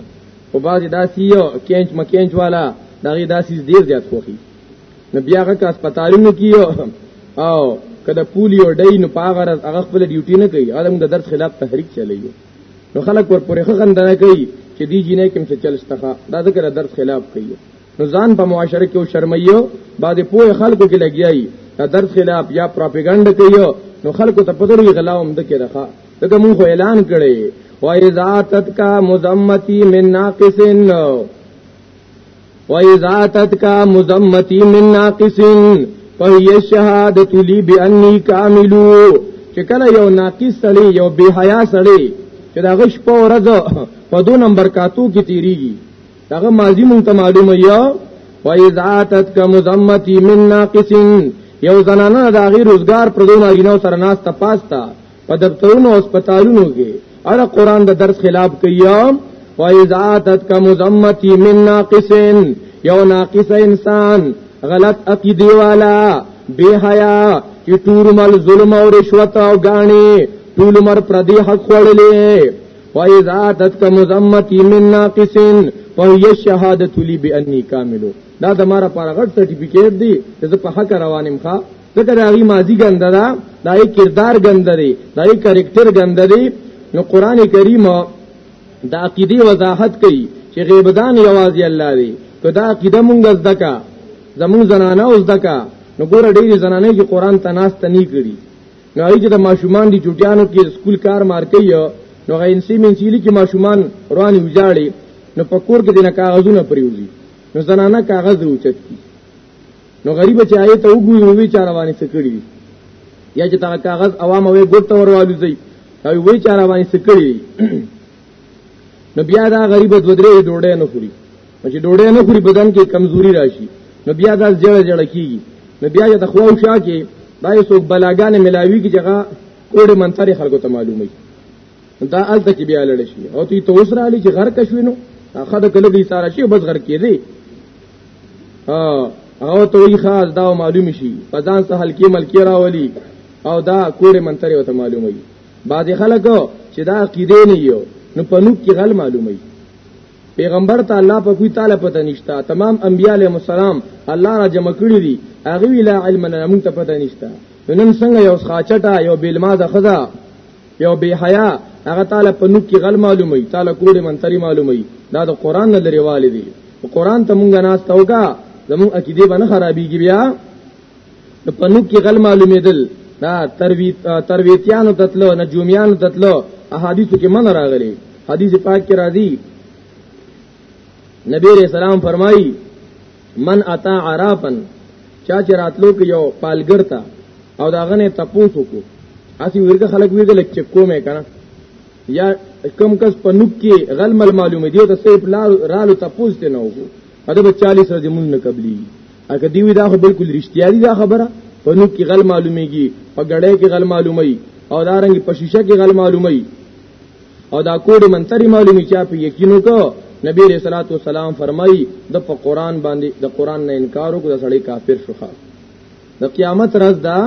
او بعض داسې یو کینچ مکینچ والا دغه داسې ډیر زیات خوخي نو بیا هغه هسپتالونو کې او کله پولی او ډای نو پاغه راز هغه خپل ډیوټي نه کوي هغه د درد خلاف تحریک چلی نو خلک ورپورې خندنه کوي چې دی جینې کوم څه چلشتخه دا ذکر درد خلاف کوي نو ځان په معاشره کې شرمایو بعد پوهه خلکو کې لګیایي دا درس خلاف یا پروپاګاندا کوي نو خلکو ته پدري غلاوم د کې راخه دغه مونږ اعلان کړي و اذا تتکا مزمتی من ناقصن و اذا تتکا مزمتی من ناقصن فهي شهادت لي باني كامل چې کله یو ناقص سړی یو بے حیا سړی چې دا غش په ورځ په دو نمبر کاتو کې تیریږي دغه ماضی مونږ ته معلومه یا و اذا اتت کمزمتی من ناقصین یو زنانه د غیر روزګار پر دون اړینو سره ناس ته پاستا په دفترونو او هسپتالونو کې اړه قران د درس خلاف کوي و اذا اتت کمزمتی من ناقصین یو ناقص انسان غلط عقیده والا بے حیا چې ټول مل ظلم او رشوت او غاڼې ټول مر پردي حق وړلې واذا اتتك مزمتي من ناقص فهي الشهاده لي باني كامل دا د مارا پر غټ سرټیفیکیټ دی چې زه په حق روانم ښا ځکه دا غي ماضی ګنده دا دا یې کردار ګنده دی دا یې کریکټر ګنده دی نو قران کریم دا عقیده وضاحت کوي چې غیبدان یوازې الله دی که دا عقیده مونږ زده کا زمون زنانه اوس دکا نو ګوره ډېری زنانه چې قران ته ناس تني کړي نو هغه کې د ماشومان دي چټیانو کې سکول کار مار کوي نو هغه انسی منسیلی کې ماشومان رواني وځاړي نو په کور کې د کاغذونه پریوزي نو زنانه کاغذ اوچت کی نو غریب چې آیت وګوري نو وی چاره باندې سکړي یا چې تا کاغذ عوام وې ګوت وروالی زی او وی چاره باندې سکړي نو بیا دا غریب دو درې ډوډۍ نه خوري چې ډوډۍ نه خوري بدن کې کمزوري راشي نو بیا دا جړه جړه کیږي نو بیا د خواو شا کې دا یو څوک بلاګان ملاوي کې جګه کوډه منتري خلکو ته معلومه دا الته کې بیا لړ شي او تی تو سره علي چې غر کښوینو اخه د کله دې سارا شي بس غر کې دی ها او ته یې خاص دا معلوم شي پدان سهل کې ملکی راولي او دا کوډه منتري وته معلومه بعضی خلکو چې دا عقیده نه یو نو په نوک کې غل معلومي پیغمبر ته الله په کوی تعالی پته نشتا تمام انبیاء علیهم السلام الله را جمع کړی دي هغه ویلا علم نه موږ ته پته نشتا نن څنګه یو خاچټه یو بیلمازه خدا یو بی حیا هغه تعالی په نوک کې غل معلومي تعالی کوډه منتری معلومي دا د قران نه لري والي دي قران ته مونږه ناس توګه زموږ عقیده باندې خرابېږي بیا په نوک کې غل معلومېدل دا ترویت ترویتیانو تتلو نجومیانو تتلو احادیثو کې من راغلي حدیث پاک کې راځي نبی رسول الله فرمایي من اتا عرفن چا چې راتلو کې یو پالګر تا او دا غنه تپوسو کو اسی ورګه خلک ویګل چې کومه کنه یا کم کس په نوک کې غلمل معلومه دی ته سیف لال رالو تپوس ته نه وو اده 40 ورځې مونږ نه قبلي اګه دی وی دا خو بالکل رښتیا دی دا خبره په نو کې غل معلومیږي په ګړې کې غل معلومي او دا رنګ په شیشه کې غل معلومي او دا کوډ منتری معلومی چا په یقینو کو نبی رسول الله والسلام فرمای د په قران باندې د قران نه انکار وکړ سړی کافر شوخه د قیامت ورځ دا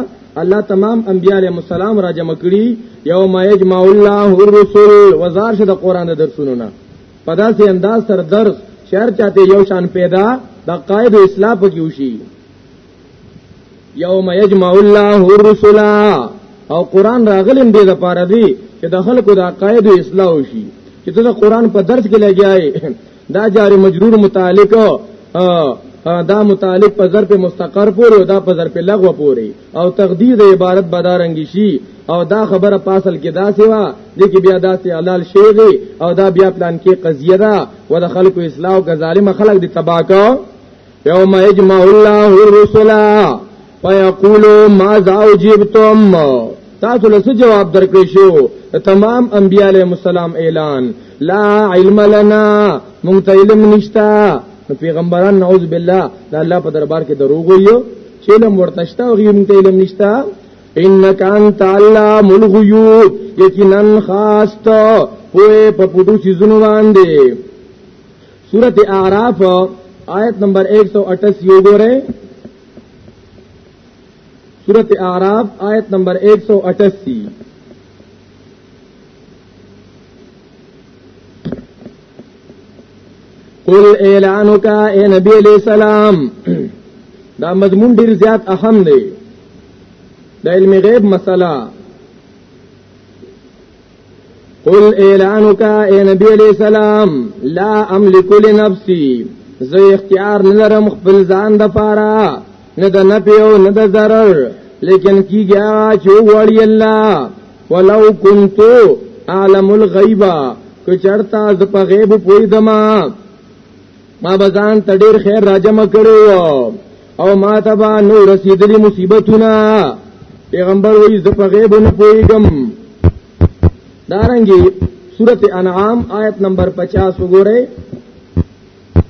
الله تمام انبیاء علیهم السلام را جمع کړي یوم یجمع الله الرسل وزار شه د قران د درسونو نه په داسې انداز سره درس شهر چاته یو شان پیدا د قائد اصلاح پکې وشي یوم یجمع الله الرسل او قران راغلم دې د پاره دی چې د خلکو د عقاید اصلاح وشي چې ته د قران په درس کې لګیاي دا جار مجرور متعلق دا متعلق په ظرف مستقر پورې او دا په ظرف لغو پورې او تقدیر د عبارت بدارنګ شي او دا خبره پاسل کې دا سیوا دي کې بیا دا سي حلال شي دي او دا بیا پلان کې قضیه ده و د خلکو اصلاح او ظالم خلک دي تباہ کو یوم یجمع الله الرسل فیقول ماذا اجبتم تاسو له جواب درکړې شو تمام انبیاء علیهم السلام اعلان لا علم لنا مونږ ته علم نشتا پیغمبران نعوذ بالله د الله په دربار کې دروغ ویو چې علم ورته شته او غیر ته علم نشته انک انت علام الغیوب یقینا خاص ته پوهه په پټو چیزونو باندې سورت اعراف آیت نمبر 188 یو ګوره سورت اعراف آیت نمبر 188 قل اعلانک اے نبی علیہ السلام دا مضمون ډیر زیات اهم دی د علم غیب مسله قل اعلانک اے نبی علیہ السلام لا املک لنفسی زه اختیار نه لرم خپل ځان د پاره نه د نفع او نه د ضرر لیکن کیږي چې وړي الله ولو كنت اعلم الغيب که چرتا ز په غیب پوی دما ما بزان ته ډیر خیر راجم کړو او ما تبا نو رسیدلی مصیبتونه پیغمبر وی ز په غیب نه پویګم دارنګي سورته انعام آیت نمبر 50 وګورئ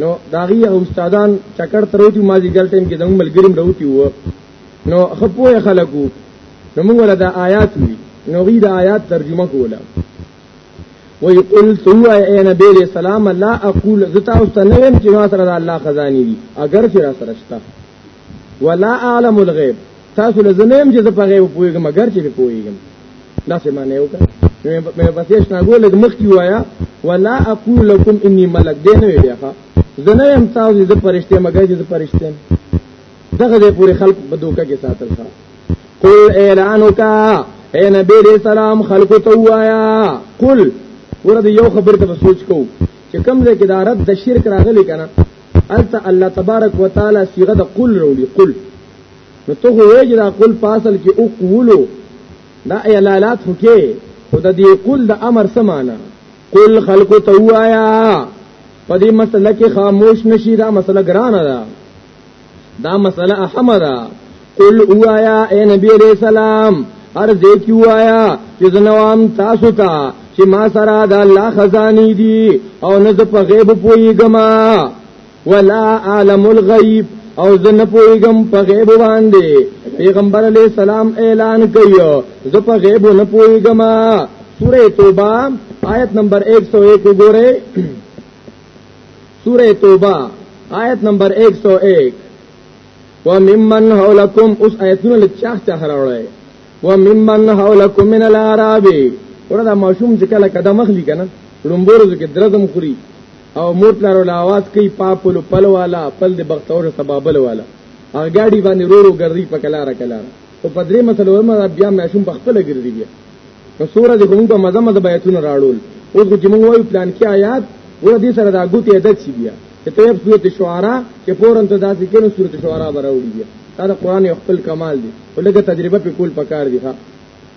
نو داغي هغه استادان چکر تروتی ما دي ګل ټیم کې د ملګریم راوتی وو نو خپوه خلکو نو موږ له د آیات وی نو غي د آیات ترجمه کوله وی قل تو اے نبی علیہ السلام لا اقول زتا استنویم چې ما سره د الله خزانی دي اگر چې را سره شته ولا اعلم الغیب تاسو له زنیم چې په غیب پوهیږم مګر چې پوهیږم دا څه معنی وکړه مې په تاسو نه ګول مخ کی وایا ولا اقول لكم اني ملک دې نه ویلیا ښا زنیم تاسو د پرشته مګر چې د پرشته دغه دې پوری خلق په دوکه کې ساتل ښا قل اعلانک اے نبی علیہ السلام خلق تو وایا قل ورته یو خبر ته سوچ کو چې کم ځای کې دا رد د شرک راغلی کنه الته الله تبارک وتعالى صيغه د قل وروړي قل نو ته وایې چې دا قل فاصل کې او قولو دا اعلالات هکې او د دې قل د امر سمانا قل خلق ته وایا په دې مسله کې خاموش نشي دا مسله ګرانه ده دا مسله احمد ده قل اوایا اے نبی علیہ السلام ار دې کی وایا چې زنوام تاسو ته چې ما سره د الله خزانی دي او نه د په غیب پویګم ولا عالم الغیب او زه نه پویګم په غیب باندې پیغمبر علی السلام اعلان کوي زه په غیب نه پویګم سوره توبه آیت نمبر 101 وګوره سوره توبه آیت نمبر 101 وممن حولکم اوس آیتونه له چاخ چاخ راوړی وممن حولکم من العرب وردا ماشوم چې کله کده مخلی کنه لومبورو کې درزم خوري او مور پلار ول आवाज کوي پاپلو پل والا پل د بختور سبابل والا هغه ګاډي باندې رورو ګرځي په کلار کلار او په درې مسلو ما بیا ماشوم په خپل ګرځي بیا نو سوره دې کوم په مزه مزه بیتونه راړول اوس چې موږ وایو پلان کې آیات ور دې سره دا ګوتې عادت شي بیا چې ته په صورت شعرا چې فورن ته داسې کینو صورت شعرا براوړي دي دا د قران یو خپل کمال دی ولګه تجربه په کول پکار دی ها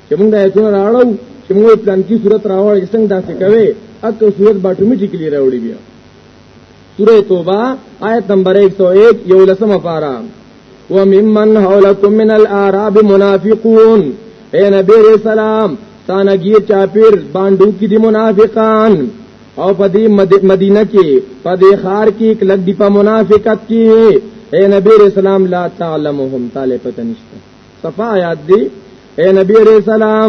چې موږ آیتونه راړو چې موږ پلان کې صورت راوړل څنګه داسې کوي اته صورت باټومیټیکلی راوړي بیا سوره توبه آیت نمبر 101 یو لسمه پارا وممن حولکم من الاعراب منافقون اے نبی رسول الله تانګیر چاپیر باندو کې دي منافقان او په دې مدینه کې په دې خار کې کلک دی په منافقت کې اے نبی رسول الله لا تعلمهم طالب پته نشته صفا یاد دی اے نبی رسول الله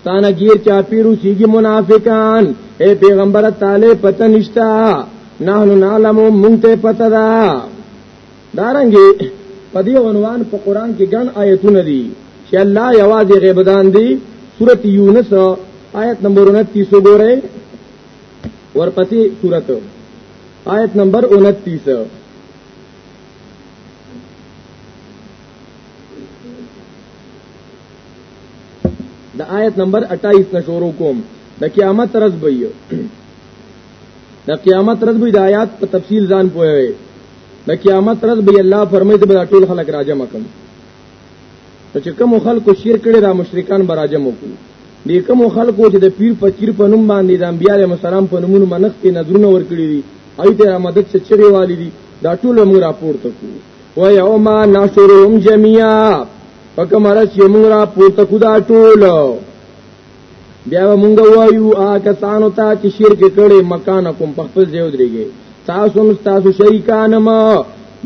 ستانه گیر چا پیرو سیږي منافقان اے پیغمبر تعالی پته نشتا نحنو نعلم مونږ ته پته ده دارنګي په دې عنوان په قران کې ګڼ آیتونه دي چې الله یوازې غیب دان دي سورته یونس آیت نمبر 29 وګورئ ورپسې سورته آیت نمبر 29 د آیت نمبر 28 نه شروع کوم د قیامت ترز به د قیامت ورځ به د آیات په تفصیل ځان پوهوي د قیامت ورځ به الله فرمایي ته به ټول خلک راجم کړم چې کوم خلکو شرک کړي دا مشرکان به راجم وکړي دې کوم خلکو چې د پیر فقیر په نوم باندې د انبیای مسالم په نومونو منښت کې نظرونه ورکړي دي ایت را مدد چې چری والی دي دا ټول موږ راپورته کوو و یوم نشرهم جميعا فکم رس یمرا پورته خدا ټول بیا مونږ وایو آ کسانو ته چې شرک کړي مکان کوم په خپل ځای ودرېږي تاسو هم تاسو شریکان ما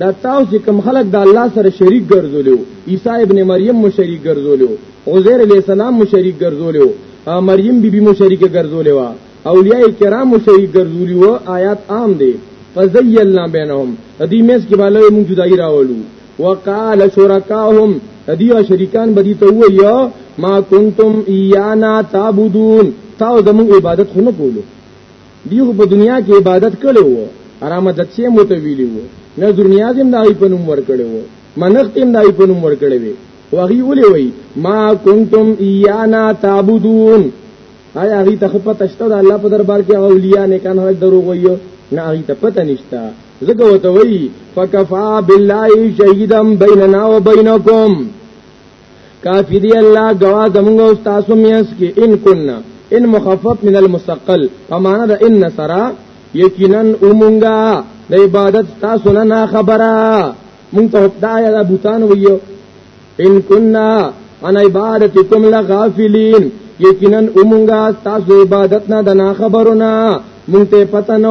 دا تاسو چې کوم خلک د الله سره شریک ګرځولیو عیسی ابن مریم مو شریک ګرځولیو عزیر علیہ السلام مو شریک ګرځولیو مریم بی بی مو شریک ګرځولیو اولیاء کرام مو شریک ګرځولیو آیات عام دي فزیلنا بینهم دې مېز کې باندې مونږ جدای راولو وقال شرکاهم تدیو شریکان بدی ته ویو ما کنتم ایانا تعبدون تاو زمون عبادت خو نه کولو دیو په دنیا کې عبادت کړو آرامت چې مو ته ویلی وو نظر نیازم دای په نوم ور کړو منختم دای په نوم ور کړو وغي ولي وي ما کنتم ایانا تعبدون آیا هغه ته خپه تشته د الله په دربار کې اولیاء نه کان هغه دروغ ویو نه هغه ته پته نشته زګه وته وی فکفا بالله شهیدا بیننا و بینکم کافی دی الله گواه زمونږ او تاسو میاس کې ان کنا ان مخفف من المثقل فمانه د ان سرا یقینا اومونګه د عبادت تاسو نه خبره مونږ ته خدای د بوتان ویو ان کنا ان عبادتکم لغافلین یقینا اومونګه تاسو عبادت نه د نه خبرونه مونږ ته پته نه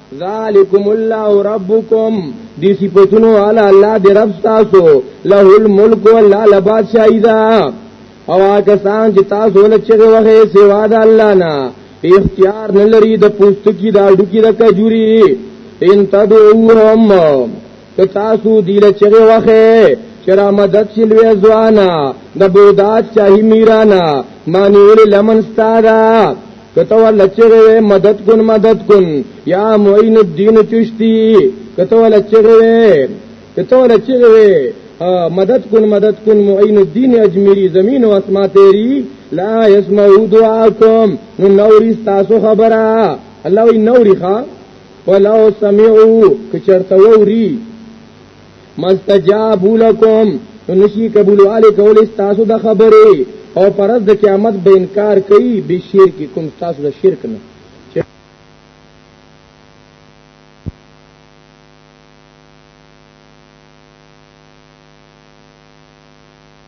ذالکم الله ربکم دی صفاتونو والا الله دی رب تاسو له الملک والله لباد شایدا او هغه سان چې تاسو له چغه وغه سیوا د الله نه اختیار نه لري د پوستکی د اډو کې د کجوري ان تدعوهم که تاسو دیل چغه وخه چرا مدد شلوی ځوانا د بودات شاهي میرانا معنی ول لمن ستادا کته ول چغه مدد کن مدد کن یا معین الدین چشتی کته ول چغه کته ول چغه مدد کن مدد کن معین الدین اجمیری زمین و اسما تیری لا یسمعو دعاکم نو نوری ستاسو خبره الله وی نوری خان ولو سمعوا کچرته ووري مستجابوا لكم نشي قبول علي کول تاسو د خبره او پرز د قیامت به انکار کوي به شرک کوم تاسو د شرک نه